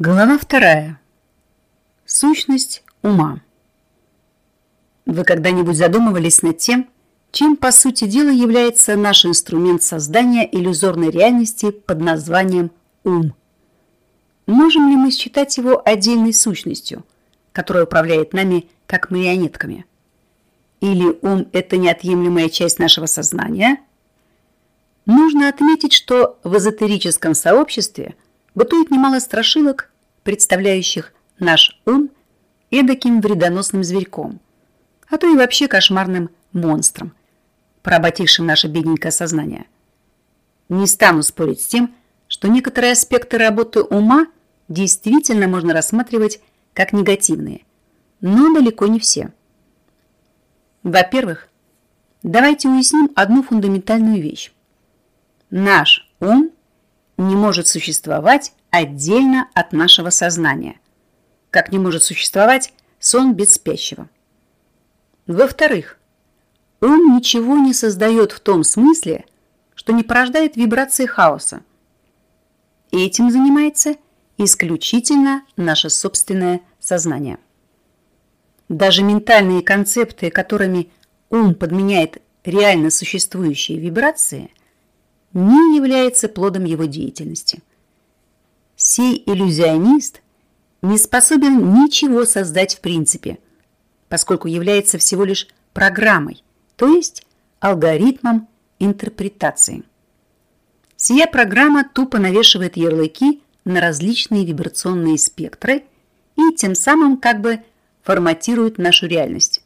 Глава вторая. Сущность ума. Вы когда-нибудь задумывались над тем, чем по сути дела является наш инструмент создания иллюзорной реальности под названием ум? Можем ли мы считать его отдельной сущностью, которая управляет нами как марионетками? Или ум – это неотъемлемая часть нашего сознания? Нужно отметить, что в эзотерическом сообществе – бытует немало страшилок, представляющих наш ум эдаким вредоносным зверьком, а то и вообще кошмарным монстром, поработившим наше бедненькое сознание. Не стану спорить с тем, что некоторые аспекты работы ума действительно можно рассматривать как негативные, но далеко не все. Во-первых, давайте уясним одну фундаментальную вещь. Наш ум не может существовать отдельно от нашего сознания, как не может существовать сон без спящего. Во-вторых, ум ничего не создает в том смысле, что не порождает вибрации хаоса. Этим занимается исключительно наше собственное сознание. Даже ментальные концепты, которыми ум подменяет реально существующие вибрации – не является плодом его деятельности. Сей иллюзионист не способен ничего создать в принципе, поскольку является всего лишь программой, то есть алгоритмом интерпретации. Сия программа тупо навешивает ярлыки на различные вибрационные спектры и тем самым как бы форматирует нашу реальность.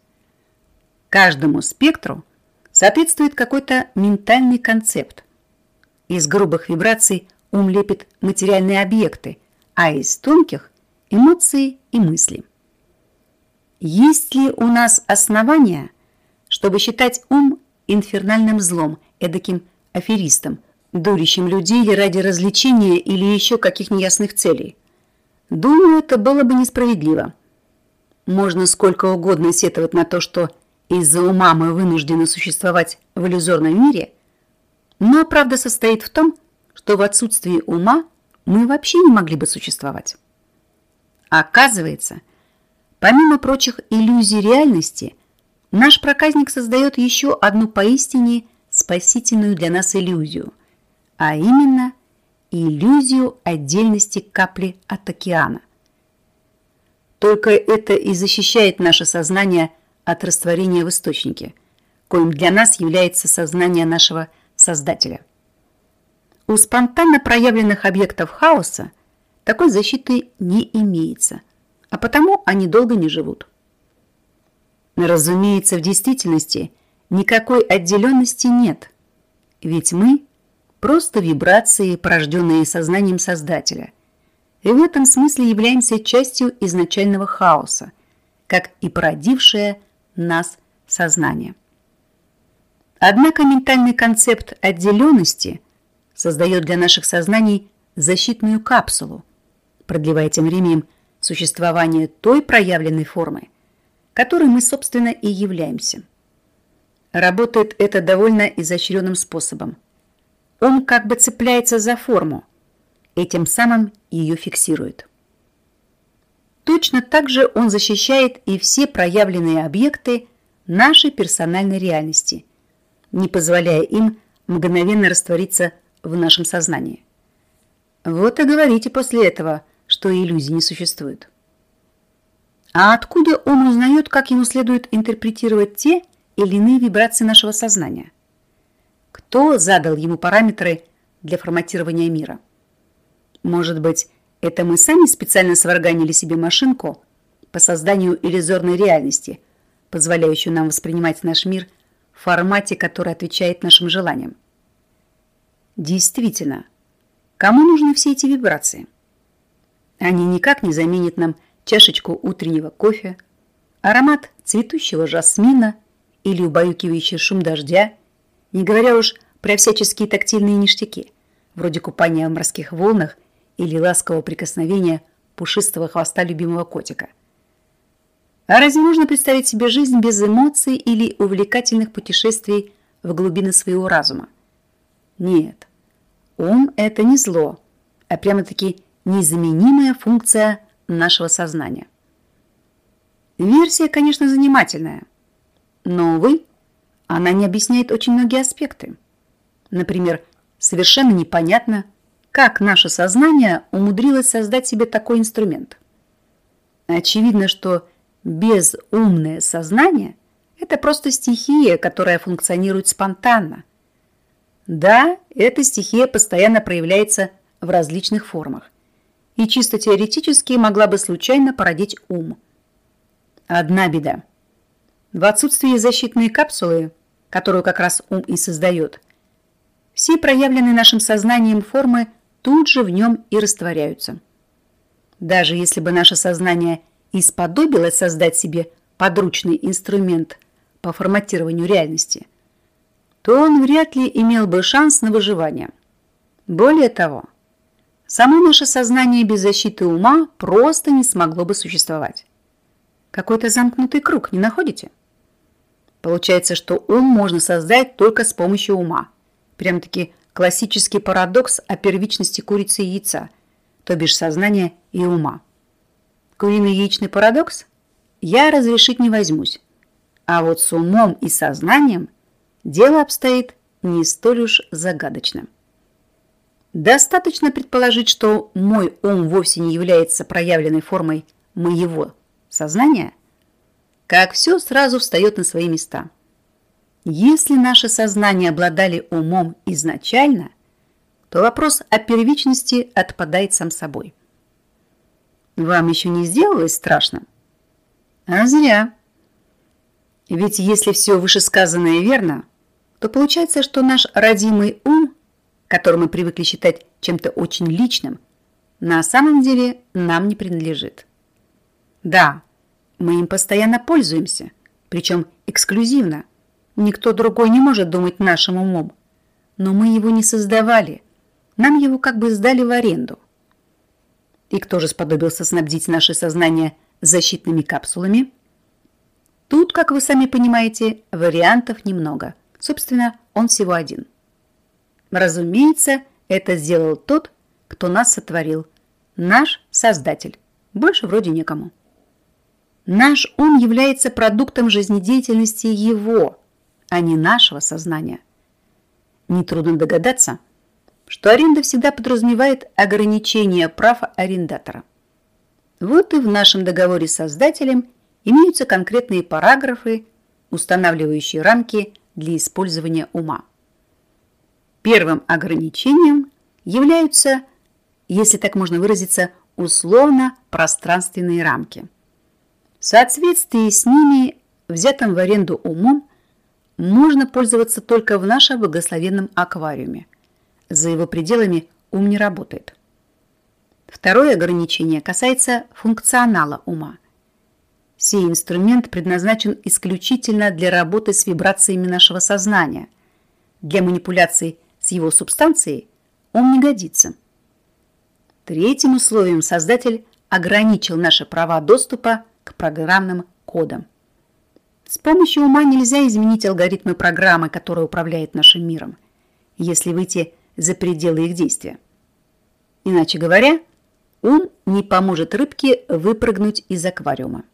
Каждому спектру соответствует какой-то ментальный концепт, из грубых вибраций ум лепит материальные объекты, а из тонких – эмоции и мысли. Есть ли у нас основания, чтобы считать ум инфернальным злом, эдаким аферистом, дурящим людей ради развлечения или еще каких неясных целей? Думаю, это было бы несправедливо. Можно сколько угодно сетовать на то, что из-за ума мы вынуждены существовать в иллюзорном мире – но правда состоит в том, что в отсутствии ума мы вообще не могли бы существовать. Оказывается, помимо прочих иллюзий реальности, наш проказник создает еще одну поистине спасительную для нас иллюзию, а именно иллюзию отдельности капли от океана. Только это и защищает наше сознание от растворения в источнике, коим для нас является сознание нашего Создателя. У спонтанно проявленных объектов хаоса такой защиты не имеется, а потому они долго не живут. Разумеется, в действительности никакой отделенности нет, ведь мы – просто вибрации, порожденные сознанием Создателя, и в этом смысле являемся частью изначального хаоса, как и породившее нас сознание. Однако ментальный концепт отделенности создает для наших сознаний защитную капсулу, продлевая тем временем существование той проявленной формы, которой мы, собственно, и являемся. Работает это довольно изощренным способом. Он как бы цепляется за форму, и тем самым ее фиксирует. Точно так же он защищает и все проявленные объекты нашей персональной реальности, не позволяя им мгновенно раствориться в нашем сознании. Вот и говорите после этого, что иллюзий не существует. А откуда он узнает, как ему следует интерпретировать те или иные вибрации нашего сознания? Кто задал ему параметры для форматирования мира? Может быть, это мы сами специально сварганили себе машинку по созданию иллюзорной реальности, позволяющую нам воспринимать наш мир – в формате, который отвечает нашим желаниям. Действительно, кому нужны все эти вибрации? Они никак не заменят нам чашечку утреннего кофе, аромат цветущего жасмина или убаюкивающий шум дождя, не говоря уж про всяческие тактильные ништяки, вроде купания в морских волнах или ласкового прикосновения пушистого хвоста любимого котика. А разве можно представить себе жизнь без эмоций или увлекательных путешествий в глубины своего разума? Нет, ум – это не зло, а прямо-таки незаменимая функция нашего сознания. Версия, конечно, занимательная, но, увы, она не объясняет очень многие аспекты. Например, совершенно непонятно, как наше сознание умудрилось создать себе такой инструмент. Очевидно, что безумное сознание – это просто стихия, которая функционирует спонтанно. Да, эта стихия постоянно проявляется в различных формах и чисто теоретически могла бы случайно породить ум. Одна беда. В отсутствии защитной капсулы, которую как раз ум и создает, все проявленные нашим сознанием формы тут же в нем и растворяются. Даже если бы наше сознание исподобилось создать себе подручный инструмент по форматированию реальности, то он вряд ли имел бы шанс на выживание. Более того, само наше сознание без защиты ума просто не смогло бы существовать. Какой-то замкнутый круг, не находите? Получается, что ум можно создать только с помощью ума. Прям-таки классический парадокс о первичности курицы и яйца, то бишь сознания и ума. Куриный яичный парадокс я разрешить не возьмусь. А вот с умом и сознанием дело обстоит не столь уж загадочно. Достаточно предположить, что мой ум вовсе не является проявленной формой моего сознания, как все сразу встает на свои места. Если наше сознание обладали умом изначально, то вопрос о первичности отпадает сам собой. Вам еще не сделалось страшно? А зря. Ведь если все вышесказанное верно, то получается, что наш родимый ум, который мы привыкли считать чем-то очень личным, на самом деле нам не принадлежит. Да, мы им постоянно пользуемся, причем эксклюзивно. Никто другой не может думать нашим умом. Но мы его не создавали. Нам его как бы сдали в аренду. И кто же сподобился снабдить наше сознание защитными капсулами? Тут, как вы сами понимаете, вариантов немного. Собственно, он всего один. Разумеется, это сделал тот, кто нас сотворил. Наш Создатель. Больше вроде некому. Наш ум является продуктом жизнедеятельности его, а не нашего сознания. Нетрудно догадаться, что аренда всегда подразумевает ограничение прав арендатора. Вот и в нашем договоре с создателем имеются конкретные параграфы, устанавливающие рамки для использования ума. Первым ограничением являются, если так можно выразиться, условно-пространственные рамки. В соответствии с ними, взятым в аренду умом, можно пользоваться только в нашем благословенном аквариуме – за его пределами ум не работает. Второе ограничение касается функционала ума. Сей инструмент предназначен исключительно для работы с вибрациями нашего сознания. Для манипуляций с его субстанцией он не годится. Третьим условием создатель ограничил наши права доступа к программным кодам. С помощью ума нельзя изменить алгоритмы программы, которая управляет нашим миром. Если выйти за пределы их действия. Иначе говоря, ум не поможет рыбке выпрыгнуть из аквариума.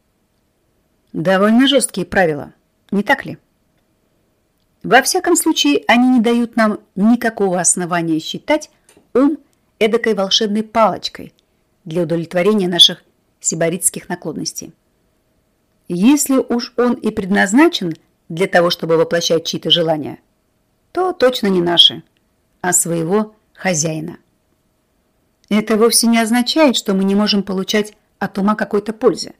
Довольно жесткие правила, не так ли? Во всяком случае, они не дают нам никакого основания считать ум эдакой волшебной палочкой для удовлетворения наших сибаритских наклонностей. Если уж он и предназначен для того, чтобы воплощать чьи-то желания, то точно не наши – а своего хозяина. Это вовсе не означает, что мы не можем получать от ума какой-то пользы.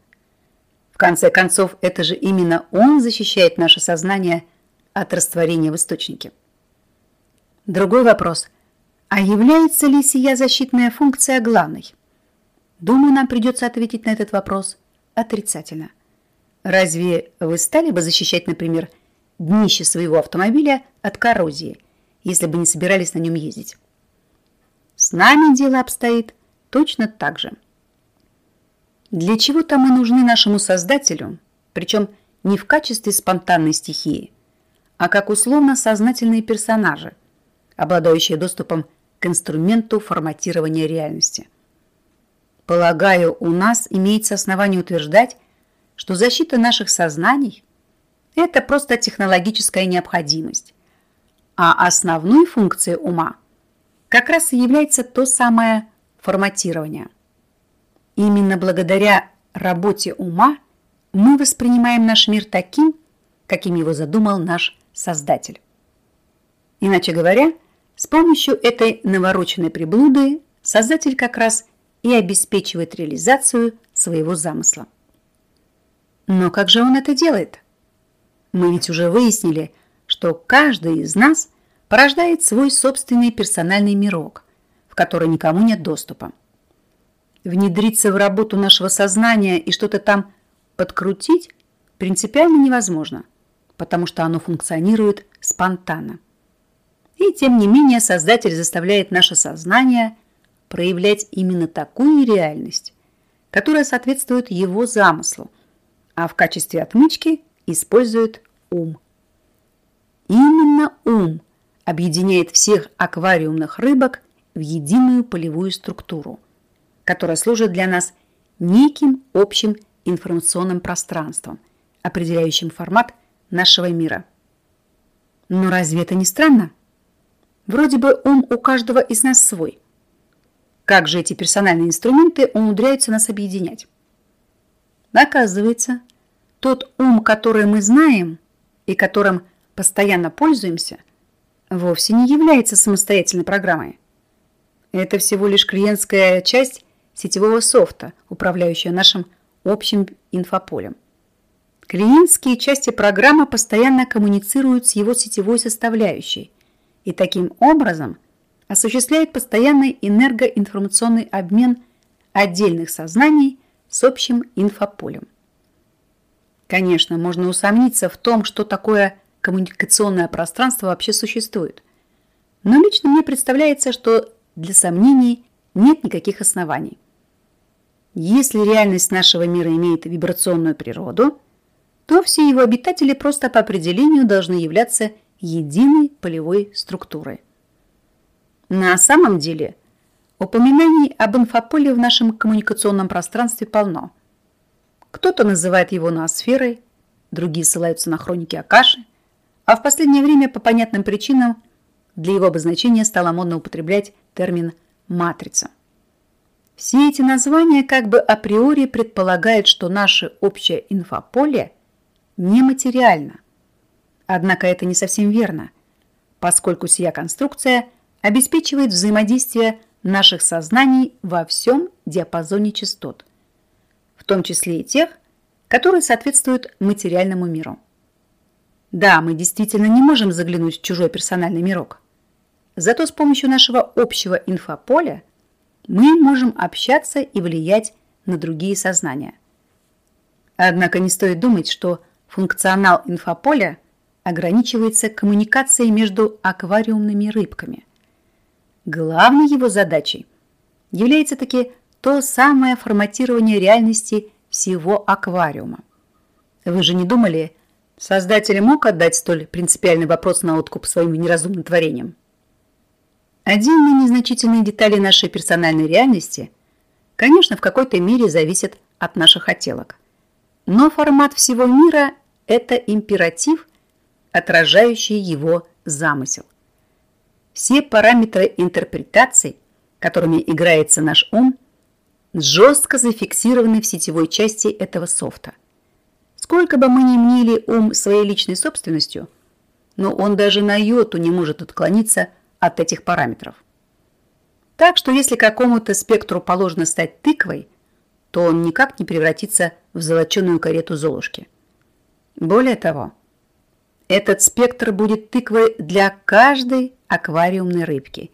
В конце концов, это же именно он защищает наше сознание от растворения в источнике. Другой вопрос. А является ли сия защитная функция главной? Думаю, нам придется ответить на этот вопрос отрицательно. Разве вы стали бы защищать, например, днище своего автомобиля от коррозии – если бы не собирались на нем ездить. С нами дело обстоит точно так же. Для чего-то мы нужны нашему Создателю, причем не в качестве спонтанной стихии, а как условно-сознательные персонажи, обладающие доступом к инструменту форматирования реальности. Полагаю, у нас имеется основание утверждать, что защита наших сознаний – это просто технологическая необходимость, а основной функцией ума как раз и является то самое форматирование. Именно благодаря работе ума мы воспринимаем наш мир таким, каким его задумал наш Создатель. Иначе говоря, с помощью этой навороченной приблуды Создатель как раз и обеспечивает реализацию своего замысла. Но как же он это делает? Мы ведь уже выяснили, что каждый из нас порождает свой собственный персональный мирок, в который никому нет доступа. Внедриться в работу нашего сознания и что-то там подкрутить принципиально невозможно, потому что оно функционирует спонтанно. И тем не менее Создатель заставляет наше сознание проявлять именно такую реальность, которая соответствует его замыслу, а в качестве отмычки использует ум. Именно ум объединяет всех аквариумных рыбок в единую полевую структуру, которая служит для нас неким общим информационным пространством, определяющим формат нашего мира. Но разве это не странно? Вроде бы ум у каждого из нас свой. Как же эти персональные инструменты умудряются нас объединять? Оказывается, тот ум, который мы знаем и которым постоянно пользуемся, вовсе не является самостоятельной программой. Это всего лишь клиентская часть сетевого софта, управляющая нашим общим инфополем. Клиентские части программы постоянно коммуницируют с его сетевой составляющей и таким образом осуществляют постоянный энергоинформационный обмен отдельных сознаний с общим инфополем. Конечно, можно усомниться в том, что такое коммуникационное пространство вообще существует. Но лично мне представляется, что для сомнений нет никаких оснований. Если реальность нашего мира имеет вибрационную природу, то все его обитатели просто по определению должны являться единой полевой структурой. На самом деле упоминаний об инфополе в нашем коммуникационном пространстве полно. Кто-то называет его ноосферой, другие ссылаются на хроники Акаши, а в последнее время по понятным причинам для его обозначения стало модно употреблять термин «матрица». Все эти названия как бы априори предполагают, что наше общее инфополе нематериально. Однако это не совсем верно, поскольку сия конструкция обеспечивает взаимодействие наших сознаний во всем диапазоне частот, в том числе и тех, которые соответствуют материальному миру. Да, мы действительно не можем заглянуть в чужой персональный мирок. Зато с помощью нашего общего инфополя – мы можем общаться и влиять на другие сознания. Однако не стоит думать, что функционал инфополя ограничивается коммуникацией между аквариумными рыбками. Главной его задачей является таки то самое форматирование реальности всего аквариума. Вы же не думали, создатель мог отдать столь принципиальный вопрос на откуп своим неразумным творениям? Отдельные незначительные детали нашей персональной реальности, конечно, в какой-то мере зависят от наших хотелок. Но формат всего мира – это императив, отражающий его замысел. Все параметры интерпретаций, которыми играется наш ум, жестко зафиксированы в сетевой части этого софта. Сколько бы мы ни мнили ум своей личной собственностью, но он даже на йоту не может отклониться от этих параметров. Так что если какому-то спектру положено стать тыквой, то он никак не превратится в золоченую карету Золушки. Более того, этот спектр будет тыквой для каждой аквариумной рыбки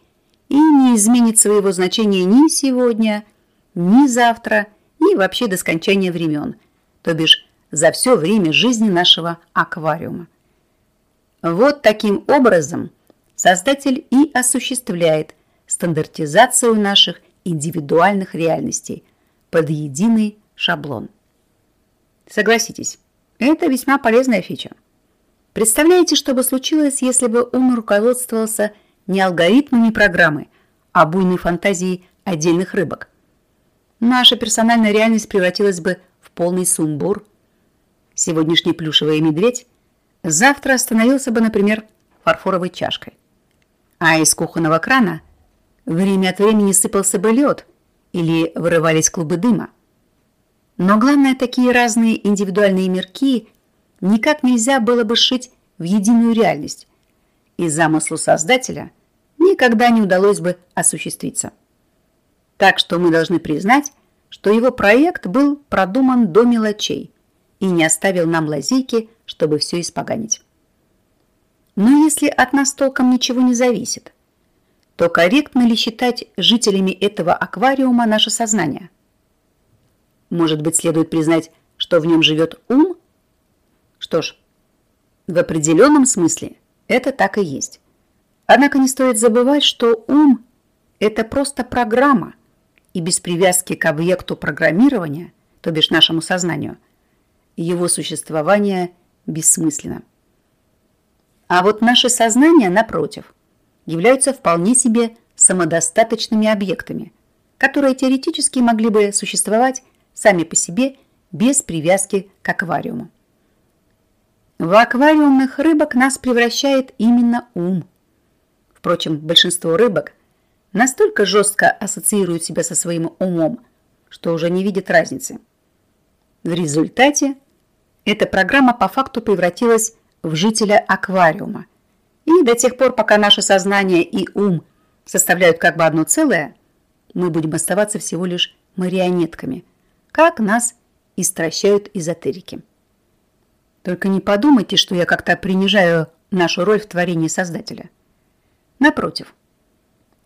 и не изменит своего значения ни сегодня, ни завтра, ни вообще до скончания времен, то бишь за все время жизни нашего аквариума. Вот таким образом – Создатель и осуществляет стандартизацию наших индивидуальных реальностей под единый шаблон. Согласитесь, это весьма полезная фича. Представляете, что бы случилось, если бы он руководствовался не алгоритмами программы, а буйной фантазией отдельных рыбок? наша персональная реальность превратилась бы в полный сумбур. Сегодняшний плюшевый медведь завтра остановился бы, например, фарфоровой чашкой. А из кухонного крана время от времени сыпался бы лед или вырывались клубы дыма. Но главное, такие разные индивидуальные мирки никак нельзя было бы сшить в единую реальность, и замыслу Создателя никогда не удалось бы осуществиться. Так что мы должны признать, что его проект был продуман до мелочей и не оставил нам лазейки, чтобы все испоганить. Но если от нас толком ничего не зависит, то корректно ли считать жителями этого аквариума наше сознание? Может быть, следует признать, что в нем живет ум? Что ж, в определенном смысле это так и есть. Однако не стоит забывать, что ум – это просто программа, и без привязки к объекту программирования, то бишь нашему сознанию, его существование бессмысленно. А вот наши сознания, напротив, являются вполне себе самодостаточными объектами, которые теоретически могли бы существовать сами по себе без привязки к аквариуму. В аквариумных рыбок нас превращает именно ум. Впрочем, большинство рыбок настолько жестко ассоциируют себя со своим умом, что уже не видят разницы. В результате эта программа по факту превратилась в жителя аквариума. И до тех пор, пока наше сознание и ум составляют как бы одно целое, мы будем оставаться всего лишь марионетками, как нас истращают эзотерики. Только не подумайте, что я как-то принижаю нашу роль в творении Создателя. Напротив,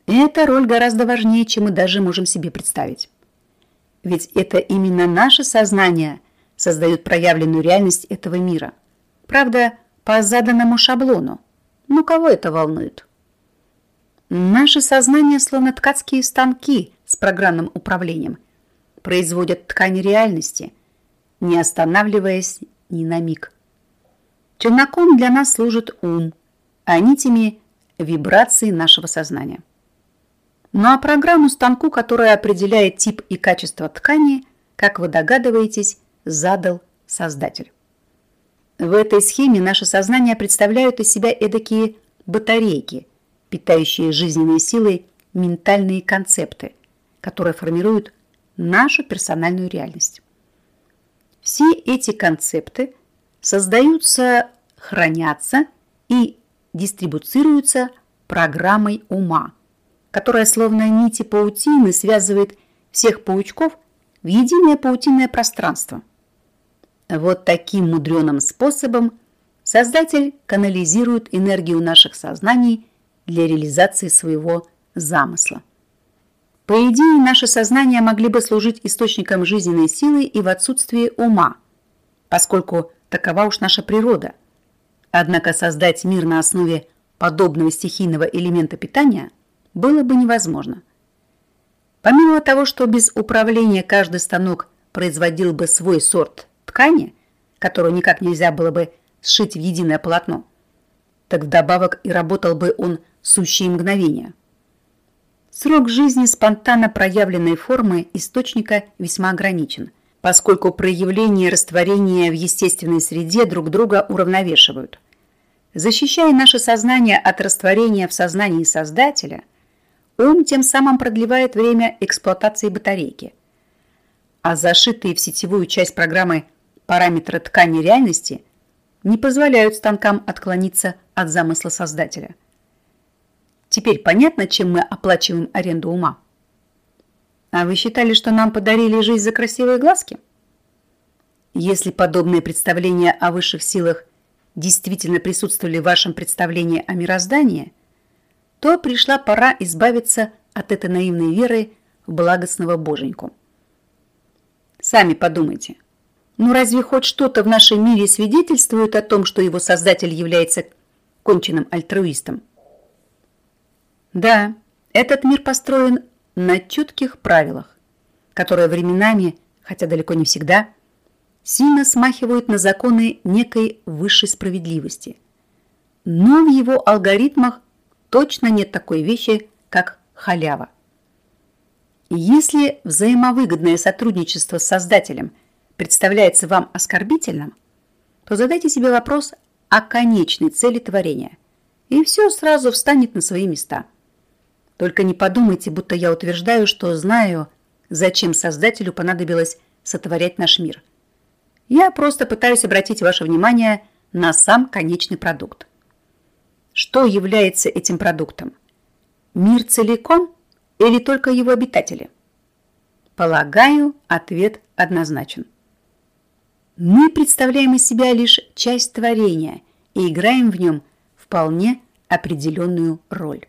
эта роль гораздо важнее, чем мы даже можем себе представить. Ведь это именно наше сознание создает проявленную реальность этого мира. Правда, по заданному шаблону. Ну, кого это волнует? Наше сознание словно ткацкие станки с программным управлением. Производят ткань реальности, не останавливаясь ни на миг. Челноком для нас служит ум, а нитями – вибрации нашего сознания. Ну а программу станку, которая определяет тип и качество ткани, как вы догадываетесь, задал Создатель. В этой схеме наше сознание представляют из себя эдакие батарейки, питающие жизненной силой ментальные концепты, которые формируют нашу персональную реальность. Все эти концепты создаются, хранятся и дистрибуцируются программой ума, которая словно нити паутины связывает всех паучков в единое паутинное пространство. Вот таким мудреным способом Создатель канализирует энергию наших сознаний для реализации своего замысла. По идее, наши сознания могли бы служить источником жизненной силы и в отсутствии ума, поскольку такова уж наша природа. Однако создать мир на основе подобного стихийного элемента питания было бы невозможно. Помимо того, что без управления каждый станок производил бы свой сорт ткани, которую никак нельзя было бы сшить в единое полотно, так вдобавок и работал бы он сущие мгновения – Срок жизни спонтанно проявленной формы источника весьма ограничен, поскольку проявления растворения в естественной среде друг друга уравновешивают. Защищая наше сознание от растворения в сознании Создателя, ум тем самым продлевает время эксплуатации батарейки. А зашитые в сетевую часть программы параметры ткани реальности не позволяют станкам отклониться от замысла Создателя – Теперь понятно, чем мы оплачиваем аренду ума? А вы считали, что нам подарили жизнь за красивые глазки? Если подобные представления о высших силах действительно присутствовали в вашем представлении о мироздании, то пришла пора избавиться от этой наивной веры в благостного боженьку. Сами подумайте, ну разве хоть что-то в нашем мире свидетельствует о том, что его создатель является конченным альтруистом? Да, этот мир построен на чутких правилах, которые временами, хотя далеко не всегда, сильно смахивают на законы некой высшей справедливости. Но в его алгоритмах точно нет такой вещи, как халява. Если взаимовыгодное сотрудничество с создателем представляется вам оскорбительным, то задайте себе вопрос о конечной цели творения, и все сразу встанет на свои места. Только не подумайте, будто я утверждаю, что знаю, зачем Создателю понадобилось сотворять наш мир. Я просто пытаюсь обратить ваше внимание на сам конечный продукт. Что является этим продуктом? Мир целиком или только его обитатели? Полагаю, ответ однозначен. Мы представляем из себя лишь часть творения и играем в нем вполне определенную роль.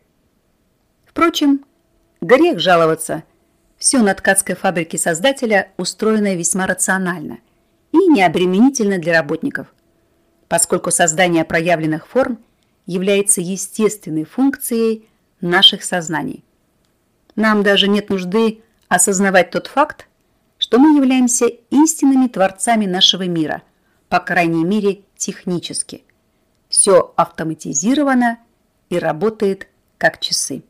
Впрочем, грех жаловаться. Все на ткацкой фабрике создателя устроено весьма рационально и необременительно для работников, поскольку создание проявленных форм является естественной функцией наших сознаний. Нам даже нет нужды осознавать тот факт, что мы являемся истинными творцами нашего мира, по крайней мере технически. Все автоматизировано и работает как часы.